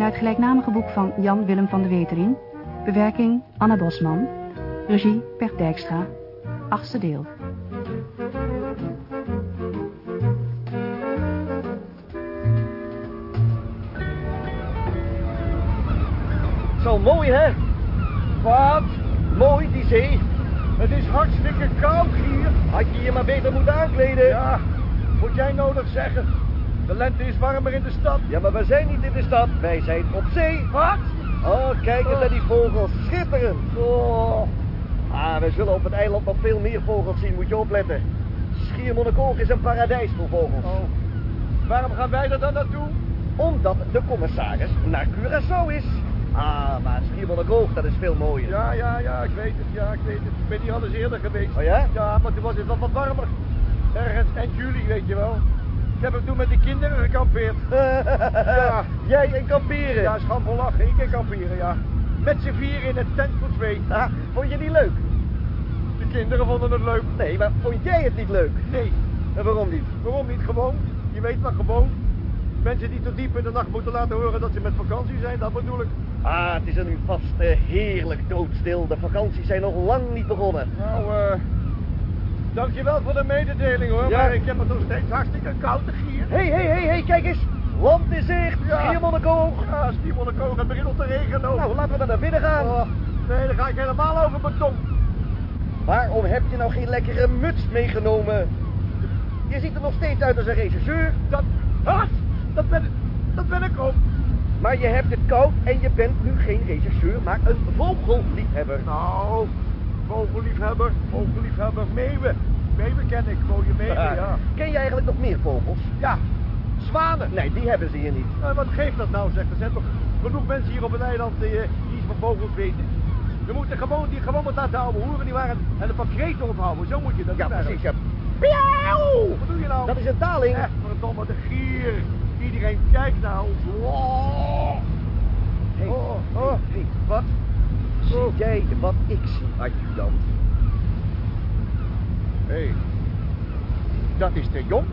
Naar het gelijknamige boek van Jan Willem van de Wetering. Bewerking Anna Bosman. Regie Bert Dijkstra. Achtste deel. Zo mooi, hè? Wat? Mooi, die zee. Het is hartstikke koud hier. Had je je maar beter moeten aankleden. Ja, moet jij nodig zeggen. De lente is warmer in de stad. Ja, maar we zijn niet in de stad. Wij zijn op zee. Wat? Oh, kijk eens naar die vogels. Schitterend. Oh, Ah, we zullen op het eiland nog veel meer vogels zien. Moet je opletten. Schiermonnikoog is een paradijs voor vogels. oh. Waarom gaan wij er dan naartoe? Omdat de commissaris naar Curaçao is. Ah, maar Schiermonnikoog, dat is veel mooier. Ja, ja, ja, ik weet het. Ja, ik weet het. Ik ben hier al eens eerder geweest. Oh ja? Ja, maar toen was het wel wat warmer. Ergens eind juli, weet je wel. Ik heb er toen met de kinderen gekampeerd. ja. Jij en kamperen. Ja, voor lachen. Ik kan kamperen, ja. Met z'n vier in een tent voor twee. Ah, vond je die leuk? De kinderen vonden het leuk. Nee, maar vond jij het niet leuk? Nee, En waarom niet? waarom niet gewoon? Je weet maar gewoon. Mensen die tot diep in de nacht moeten laten horen dat ze met vakantie zijn, dat bedoel ik. Ah, het is er nu vast heerlijk doodstil. De vakanties zijn nog lang niet begonnen. Nou, eh... dankjewel voor de mededeling hoor, Ja. maar ik heb het nog steeds hartstikke koud hier. Hé, hé, hé, hé, kijk eens. Land in zicht. Ja. Schiermonnikoog. Ja, Stiemonnekoog, het begint al te regenen. Nou, laten we dan naar binnen gaan. Oh, nee, dan ga ik helemaal over beton. Waarom heb je nou geen lekkere muts meegenomen? Je ziet er nog steeds uit als een regisseur. Dat, wat? Dat ben, dat ben ik ook. Maar je hebt het koud en je bent nu geen regisseur, maar een vogelliefhebber. Nou, vogelliefhebber, vogelliefhebber, meeuwen. Meeuwen ken ik, mooie meeuwen, ja. Ken je eigenlijk nog meer vogels? Ja, zwanen. Nee, die hebben ze hier niet. Nou, wat geeft dat nou, zeg? Er zijn toch genoeg mensen hier op het eiland die, eh, die iets van vogels weten. We moeten gewoon, die gewoon met laten houden hoeren die waren en een paar kreten ophouden. Zo moet je dat Ja, doen precies. Ja. Wat doe je nou? Dat is een taling. Echt, verdomme, de gier. Iedereen kijkt naar ons. Oh. Hey, Oh, oh, hey, wat? Zie jij wat ik zie, adjudant? Hé, hey, dat is de jong.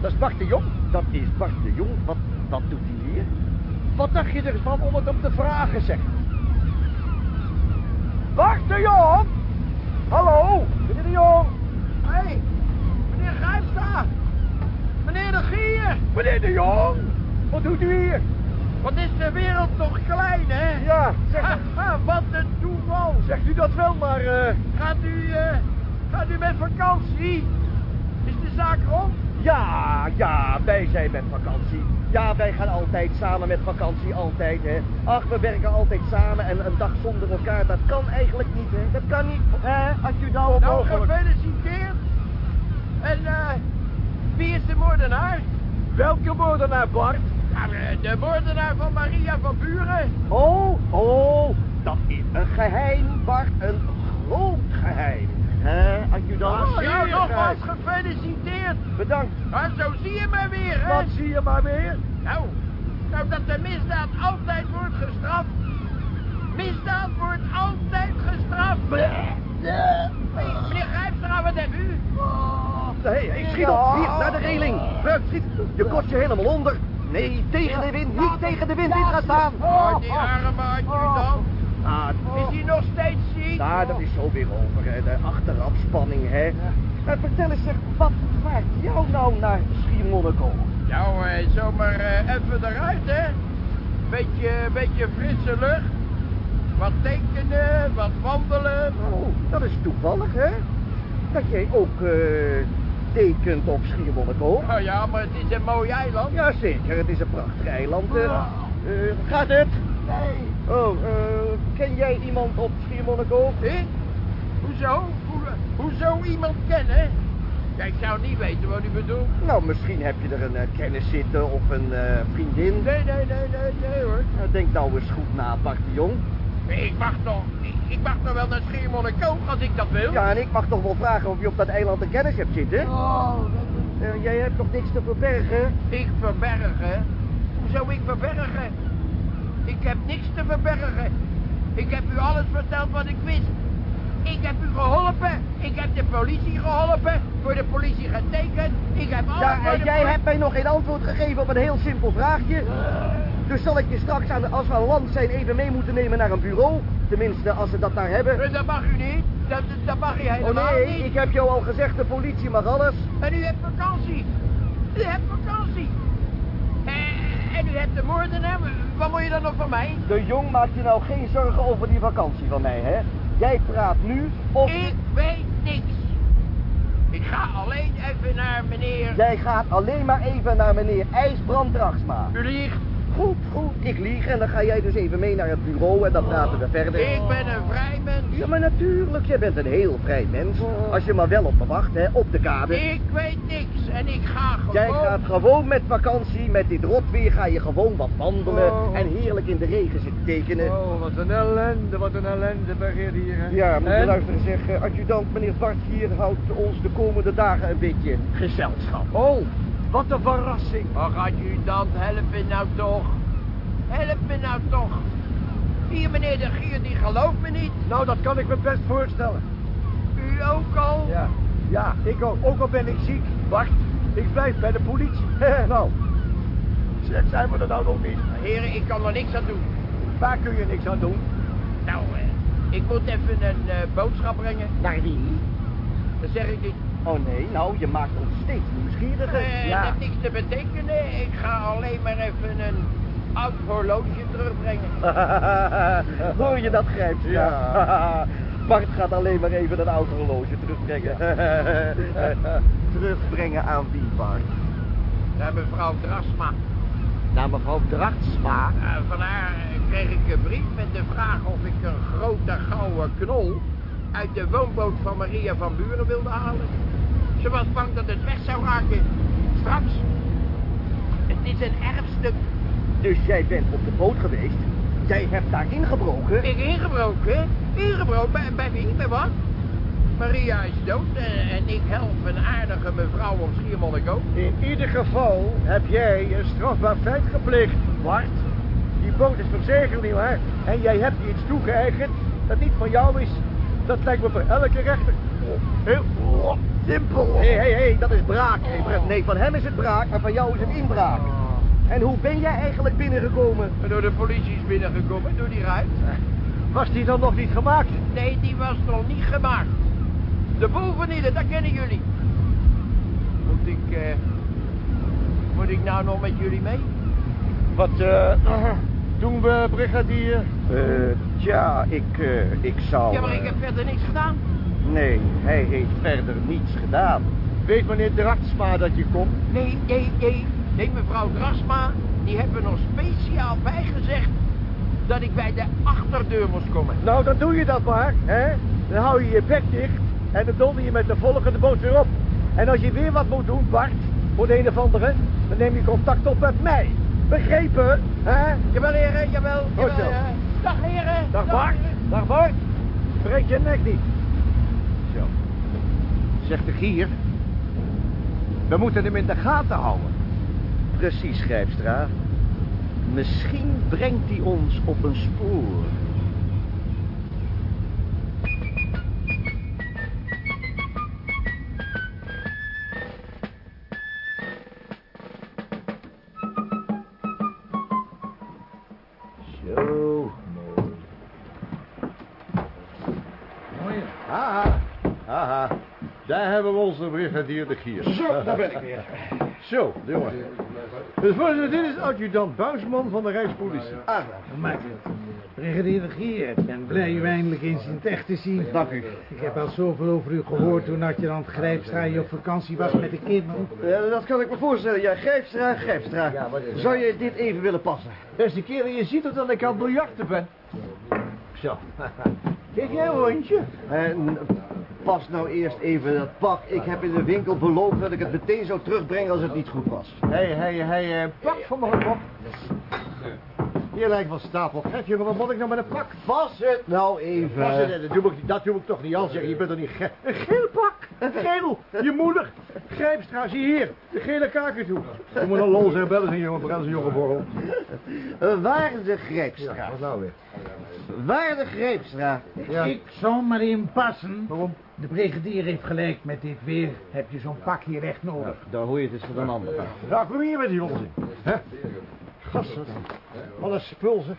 Dat is Bart de Jong. Dat is Bart de Jong. Wat, wat doet hij hier? Wat dacht je ervan om het hem te vragen, zeg? Bart de Jong! Hallo, meneer de Jong. Hé, hey, meneer Grijpstra. Meneer de Gier. Meneer de Jong, wat doet u hier? Wat is de wereld toch klein, hè? Ja, zeg, Haha, wat een toeval. Zegt u dat wel, maar... eh, Gaat u, eh, gaat u met vakantie? Is de zaak rond? ja, ja, wij zijn met vakantie. Ja, wij gaan altijd samen met vakantie, altijd, hè. Ach, we werken altijd samen en een dag zonder elkaar, dat kan eigenlijk niet, hè. Dat kan niet, hè, adjudant. Nou, mogelijk. gefeliciteerd. En, eh, wie is de moordenaar? Welke moordenaar, Bart? De moordenaar van Maria van Buren. Oh, oh, dat is een geheim, Bart, een groot geheim. Hè, adjudant? Oh, ja, Zeer nogmaals gefeliciteerd. Bedankt. Maar zo zie je maar weer, hè? Wat zie je maar weer? Nou, nou dat de misdaad altijd wordt gestraft. Misdaad wordt altijd gestraft. Meneer Grijpstra, wat u? Hé, hey, schiet op, hier, naar de reling. Hup, schiet, je kort je helemaal onder. Nee, tegen de wind, niet tegen de wind in gaan staan. Oh, die arme adjudant. Ah, Is hij nog steeds ziek? nou, dat is zo weer over, hè, de achterafspanning, hè. Maar vertel eens, zeg, wat vaart jou nou naar Schiermonnikoog? Nou, eh, zomaar eh, even eruit, hè? Beetje, beetje frisse lucht. Wat tekenen, wat wandelen. Oh, dat is toevallig, hè? Dat jij ook eh tekent op Schiermonnikoog. Nou ja, maar het is een mooi eiland. Jazeker, het is een prachtig eiland. eh. Eh, gaat het? Nee. Oh, eh, ken jij iemand op Schiermonnikoog? Ik? Hoezo? Hoe, hoezo iemand kennen? Ja, ik zou niet weten wat u bedoelt. Nou, misschien heb je er een kennis zitten of een vriendin. Nee, nee, nee, nee, nee hoor. Nou, denk nou eens goed na, Bart de Jong. Nee, ik mag nog, ik, ik mag nog wel naar Schiermonnikoog als ik dat wil. Ja, en ik mag toch wel vragen of je op dat eiland een kennis hebt zitten? Oh, Eh, jij hebt toch niks te verbergen? ik verbergen? Hoezo ik verbergen? Ik heb niks te verbergen. Ik heb u alles verteld wat ik wist. Ik heb u geholpen. Ik heb de politie geholpen. Voor de politie getekend. Ik heb alles Ja, en jij hebt mij nog geen antwoord gegeven op een heel simpel vraagje. Dus zal ik je straks, aan, als we aan land zijn, even mee moeten nemen naar een bureau? Tenminste, als ze dat daar hebben. Eh, Dat mag u niet. Dat, dat mag u Oh helemaal nee, niet. ik heb jou al gezegd, de politie mag alles. En u hebt vakantie. U hebt vakantie. En, en u hebt de moordenaar. Wat moet je dan nog van mij? De jong maakt je nou geen zorgen over die vakantie van mij, hè? Jij praat nu of... Ik weet niks. Ik ga alleen even naar meneer... Jij gaat alleen maar even naar meneer IJsbrand Dragsma. U liegt. Goed, goed, ik lieg en dan ga jij dus even mee naar het bureau en dan praten we verder. Ik ben een vrij mens. Ja, maar natuurlijk, jij bent een heel vrij mens. Als je maar wel op me wacht, hè, op de kade. Ik weet niks en ik ga gewoon... Jij gaat gewoon met vakantie, met dit rotweer ga je gewoon wat wandelen Oh. en heerlijk in de regen zitten tekenen. Oh, wat een ellende, wat een ellende, brigadier. Ja, moet je En? luisteren zeg, adjudant meneer Bart hier houdt ons de komende dagen een beetje gezelschap. Oh, wat een verrassing. Ach, adjudant, help me nou toch. Help me nou toch. Hier, meneer de Gier, die gelooft me niet. Nou, dat kan ik me best voorstellen. U ook al? Ja, ja, ik ook. Ook al ben ik ziek. Wacht, ik blijf bij de politie. nou, zeg, zijn we er nou nog niet? Heren, ik kan er niks aan doen. Waar kun je niks aan doen? Nou, eh, ik moet even een eh, boodschap brengen. Naar wie? Dat zeg ik niet. Oh nee, nou, je maakt ons steeds nieuwsgieriger. Eh, ja. Het heeft niks te betekenen. Ik ga alleen maar even een oud horloge terugbrengen. Hoor je dat, Grijps? Ja. Bart gaat alleen maar even een oud horloge terugbrengen. terugbrengen aan wie, Bart? Naar mevrouw Drasma. Naar mevrouw Drachtsma. Eh, van haar kreeg ik een brief met de vraag of ik een grote gouden knol uit de woonboot van Maria van Buren wilde halen. Ze was bang dat het weg zou raken. Straks. Het is een erfstuk. Dus jij bent op de boot geweest. Jij hebt daar ingebroken. Ik ingebroken? Ingebroken? Bij, bij wie? Bij wat? Maria is dood en, en ik help een aardige mevrouw om Schiermonnikoog. In ieder geval heb jij een strafbaar feit gepleegd, Bart. Die boot is verzegeld, nietwaar? En jij hebt je iets toegeëigend dat niet van jou is. Dat lijkt me voor elke rechter. Heel simpel. Hé, hé, hé, dat is braak. Nee, van hem is het braak en van jou is het inbraak. En hoe ben jij eigenlijk binnengekomen? En door de politie is binnengekomen, door die ruit. Was die dan nog niet gemaakt? Nee, die was nog niet gemaakt. De bovenlieden, dat kennen jullie. Moet ik, eh, moet ik nou nog met jullie mee? Wat eh, doen we, brigadier? Eh, tja, ik, eh, ik zou... Ja, maar ik eh, heb verder niks gedaan. Nee, hij heeft verder niets gedaan. Weet meneer Drachtsma dat je komt? Nee, nee, nee. Nee, mevrouw Drasma, die hebben nog speciaal bijgezegd dat ik bij de achterdeur moest komen. Nou, dan doe je dat maar, hè? Dan hou je je bek dicht en dan donder je met de volgende boot weer op. En als je weer wat moet doen, Bart, voor de een of andere, dan neem je contact op met mij. Begrepen, hè? Jawel, heren, jawel. Goed jawel, zo. ja. Dag, heren. Dag Bart, heren. dag Bart. Breek je nek niet. Zo. Zegt de gier. We moeten hem in de gaten houden. Precies, Grijpstra. Misschien brengt hij ons op een spoor. Brigadier de gier. Zo, daar ben ik weer. Zo, jongen. Dus voorzitter, dit is adjudant Buisman van de Rijkspolitie. Ah, Brigadier de Gier, ik ben blij u eindelijk eens in het echt te zien. dank u. Ik heb al zoveel over u gehoord toen adjudant Grijpstra je op vakantie was met de kinderen. Eh, dat kan ik me voorstellen. Ja, Grijpstra, Grijpstra. Zou je dit even willen passen? Beste kerel, je ziet toch dat ik aan het biljarten ben? Zo. Kijk jij een rondje? En pas nou eerst even dat pak. Ik heb in de winkel beloofd dat ik het meteen zou terugbrengen als het niet goed was. Hé, hé, hé, eh, pak van me op. Hier lijkt wel stapel. Gek, jongen, wat moet ik nou met een pak? Pas het nou even. Was het, dat, doe ik, dat doe ik toch niet aan, zeg. Je bent er niet gek. Een geel pak? Geel, je moeder. Grijpstra, zie hier. De gele kakatoe. Je moet een lol zijn, bellen zijn jongen, bellen zijn jonge borrel. Waarde Grijpstra. Wat nou weer? Waarde Grijpstra. Ja. Ik zal maar inpassen. Waarom? De brigadier heeft gelijk met dit weer. Heb je zo'n pak hier echt nodig. Daar hoor je het eens van een ander. Ja, kom hier met die onzin. Hè? Gasten. Alles spulzen.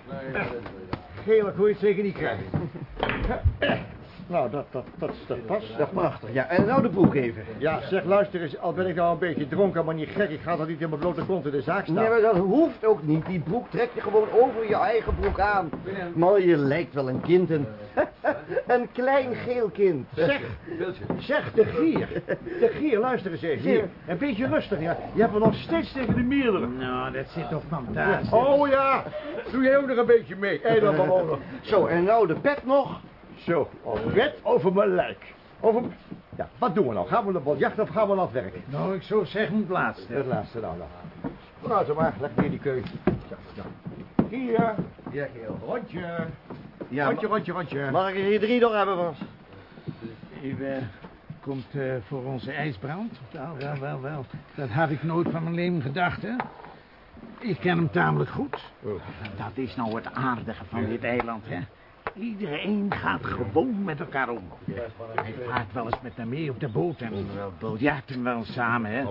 Gele je het zeker niet krijgen. Nou, dat, dat, dat, dat past. Dat prachtig. Ja, en nou de broek even. Ja, zeg, luister eens, al ben ik nou een beetje dronken, maar niet gek, ik ga dat niet in mijn blote kont in de zaak staan. Nee, maar dat hoeft ook niet. Die broek trek je gewoon over je eigen broek aan. Maar je lijkt wel een kind, een, een klein geel kind. Zeg, zeg, de gier. De gier, luister eens even. Hier, een beetje rustig, ja. Je hebt er nog steeds tegen de mieren. Nou, dat zit toch fantastisch. Oh ja, doe jij ook nog een beetje mee, eilandbewoner. Zo, en nou de pet nog. Zo, wet over mijn lijk. Over... Ja, wat doen we nou? Gaan we naar de jacht of gaan we naar het werk? Nou, ik zou zeggen het laatste. Het laatste nou dan. Nou, zo maar, leg neer die keuze. Ja, ja. Hier, Ja, geel. rondje. Ja, rondje, rondje, rondje. mag ik er hier drie nog hebben, Frans? U eh, komt eh, voor onze ijsbrand? Wel, wel, wel, wel. Dat had ik nooit van mijn leven gedacht, hè. Ik ken hem tamelijk goed. Dat is nou het aardige van dit eiland, hè. Iedereen gaat gewoon met elkaar om. Hij vaart wel eens met me mee op de boot en we biljarten wel samen, hè.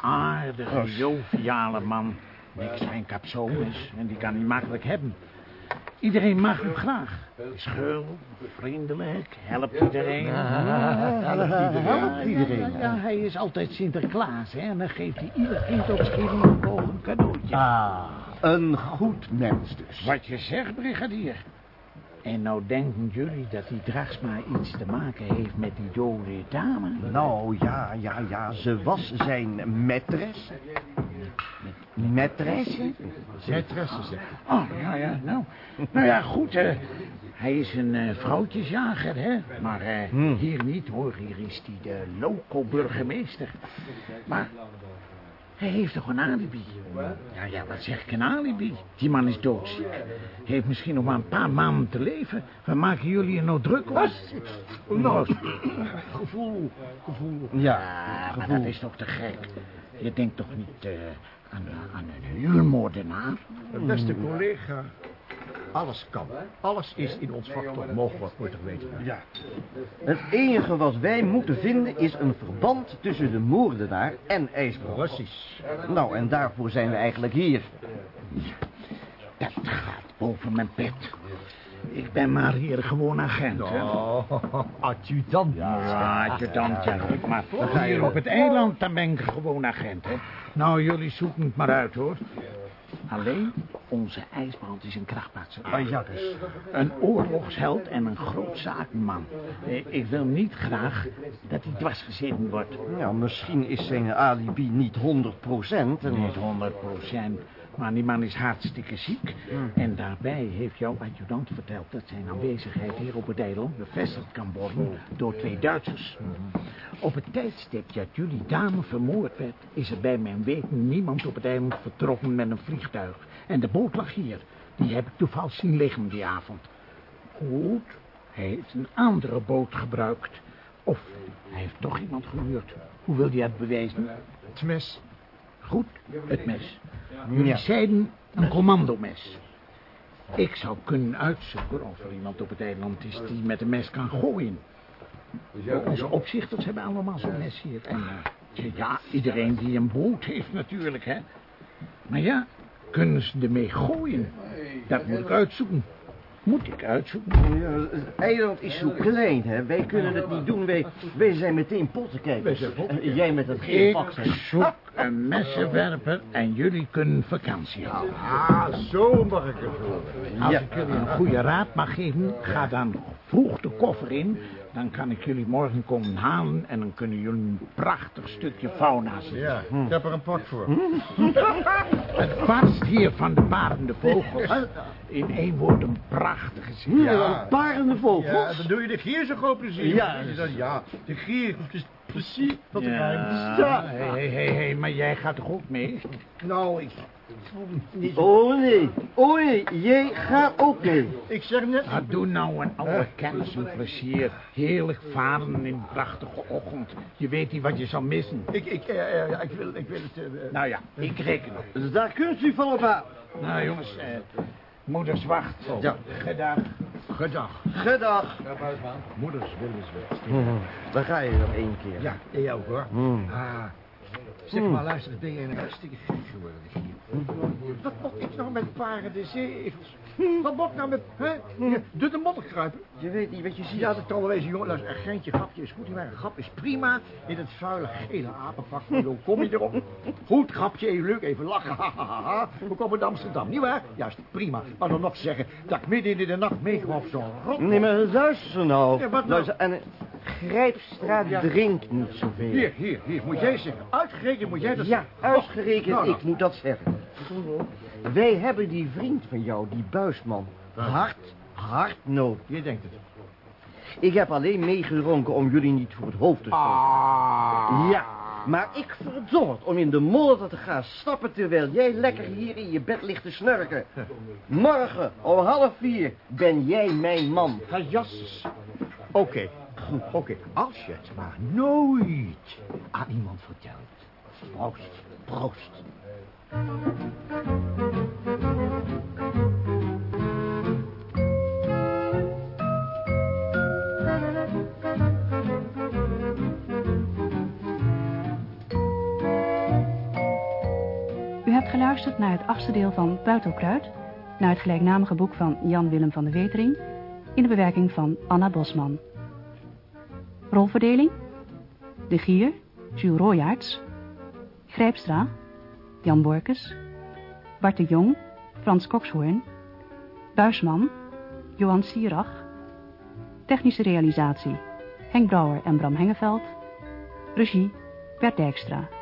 Aardige, joviale man. Niks geen capsones en die kan hij makkelijk hebben. Iedereen mag hem graag. Is gul, vriendelijk, helpt iedereen. helpt iedereen. Ja, ja, hij is altijd Sinterklaas, hè. En dan geeft hij ieder kind op Schiermonnikoog een cadeautje. Ah, een goed mens dus. Wat je zegt, brigadier. En nou denken jullie dat die Dragsma iets te maken heeft met die dode dame? Nou, ja, ja, ja, ze was zijn maîtresse. Maîtresse? Zetresse, zeg. Oh, ja, ja, nou. Nou ja, goed, hè. Hij is een eh, vrouwtjesjager, hè. Maar eh, Hmm. hier niet, hoor. Hier is hij de loco-burgemeester. Maar hij heeft toch een alibi? Ja, ja, wat zeg ik, een alibi? Die man is doodziek. Hij heeft misschien nog maar een paar maanden te leven. Waar maken jullie er nou druk om? Nou, Gevoel, gevoel. Ja, ja, maar dat is toch te gek. Je denkt toch niet eh, aan, aan een huurmoordenaar? Beste collega, alles kan. Alles is in ons vak toch mogelijk, moet je toch weten. Ja. Het enige wat wij moeten vinden is een verband tussen de moordenaar en IJsbrand. Precies. Nou, en daarvoor zijn we eigenlijk hier. Dat gaat boven mijn pet. Ik ben maar hier gewoon agent, hè. Oh, adjudant. Ja, adjudant, ja. Maar hier op het eiland, dan ben ik gewoon agent, hè. Nou, jullie zoeken het maar uit, hoor. Alleen, onze ijsbrand is een krachtpatser. Ah, ja, dus. Een oorlogsheld en een groot zakenman. Eh, Ik wil niet graag dat hij dwarsgezeten wordt. Ja, misschien is zijn alibi niet 100 procent. En... Niet 100 procent. Maar die man is hartstikke ziek. En daarbij heeft jouw adjudant verteld dat zijn aanwezigheid hier op het eiland bevestigd kan worden door twee Duitsers. Op het tijdstip dat jullie dame vermoord werd, is er bij mijn weten niemand op het eiland vertrokken met een vliegtuig. En de boot lag hier. Die heb ik toevallig zien liggen die avond. Goed, hij heeft een andere boot gebruikt. Of hij heeft toch iemand gehuurd. Hoe wil hij het bewijzen? Het mes. Goed, het mes. Jullie zeiden een commandomes. Ik zou kunnen uitzoeken of er iemand op het eiland is die met een mes kan gooien. Onze opzichters hebben allemaal zo'n mes hier. En eh, ja, iedereen die een boot heeft natuurlijk, hè. Maar ja, kunnen ze ermee gooien? Dat moet ik uitzoeken. Moet ik uitzoeken? Ja, het eiland is zo klein, hè. Wij kunnen het niet doen. Wij, wij zijn meteen pottenkijkers. En Jij met dat gele Ik pak. zeg. zoek een messenwerper en jullie kunnen vakantie houden. Ah, zo mag ik het horen. Als Ja. ik jullie een goede raad mag geven, ga dan vroeg de koffer in. Dan kan ik jullie morgen komen halen en dan kunnen jullie een prachtig stukje fauna zien. Ja, ik heb er een pak voor. Het barst hier van de parende vogels. In één woord een prachtige zin. Ja, parende Ja, vogels. dan doe je de gier zo groot plezier. Ja. Ja, ja de gier is precies wat ik Ja, ja. hé, hé, hé, hé, maar jij gaat toch ook mee? Nou, ik, Oh nee, oh nee, jij gaat ook mee. Ik zeg net... Ah, doe nou een oude kennis een plezier. Heerlijk varen in een prachtige ochtend. Je weet niet wat je zal missen. Ik, ik, eh, eh, ja, ik, wil, ik wil het... eh, eh, Nou ja, ik reken op. Daar kunt u van op aan. Nou jongens, eh, moeders wacht. Ja. Gedag. Gedag. Gedag. Moeders willen ze Daar ga je nog één keer. Ja, jij ook hoor. Hmm. Ah. Zeg maar, luister, ben je een hartstikke gek geworden hier. Wat moet ik nou met paarden zeevels? Wat moet ik nou met, hè? De modder kruipen. Je weet niet wat je ziet. Ja, dat kan wel wezen, jongen. Luister, een geintje, grapje is goed. Maar een grap is prima. In het vuile, gele apenpak. Hoe kom je erop? Goed, grapje, even leuk, even lachen. Ha, ha, ha, ha. We komen in Amsterdam, nietwaar? Juist, prima. Maar dan nog zeggen dat ik midden in de nacht meekwam zo'n rot. Nee, maar luister nou. Ja, wat nou? Luister, en Grijpstra drinkt niet zoveel. Hier, hier, hier. Moet jij zeggen. Uitgerekend moet jij dat Ja, zeggen. uitgerekend Nou, nou. ik moet dat zeggen. Wij hebben die vriend van jou, die buisman, hard, hard nodig. Je denkt het. Ik heb alleen meegedronken om jullie niet voor het hoofd te stoten. Ah. Ja, maar ik verdom het om in de modder te gaan stappen terwijl jij lekker hier in je bed ligt te snurken. Morgen om half vier ben jij mijn man. Ga jasses. Oké, goed, oké. Als je het maar nooit aan iemand vertelt. Proost, proost. U hebt geluisterd naar het achtste deel van Buitelkruid, naar het gelijknamige boek van Jan Willem van de Wetering, in de bewerking van Anna Bosman. Rolverdeling? De Gier, Jules Royaerts, Grijpstra, Jan Borkes, Bart de Jong, Frans Kokshoorn, Buisman, Johan Sierach, technische realisatie, Henk Brouwer en Bram Hengeveld, regie, Bert Dijkstra.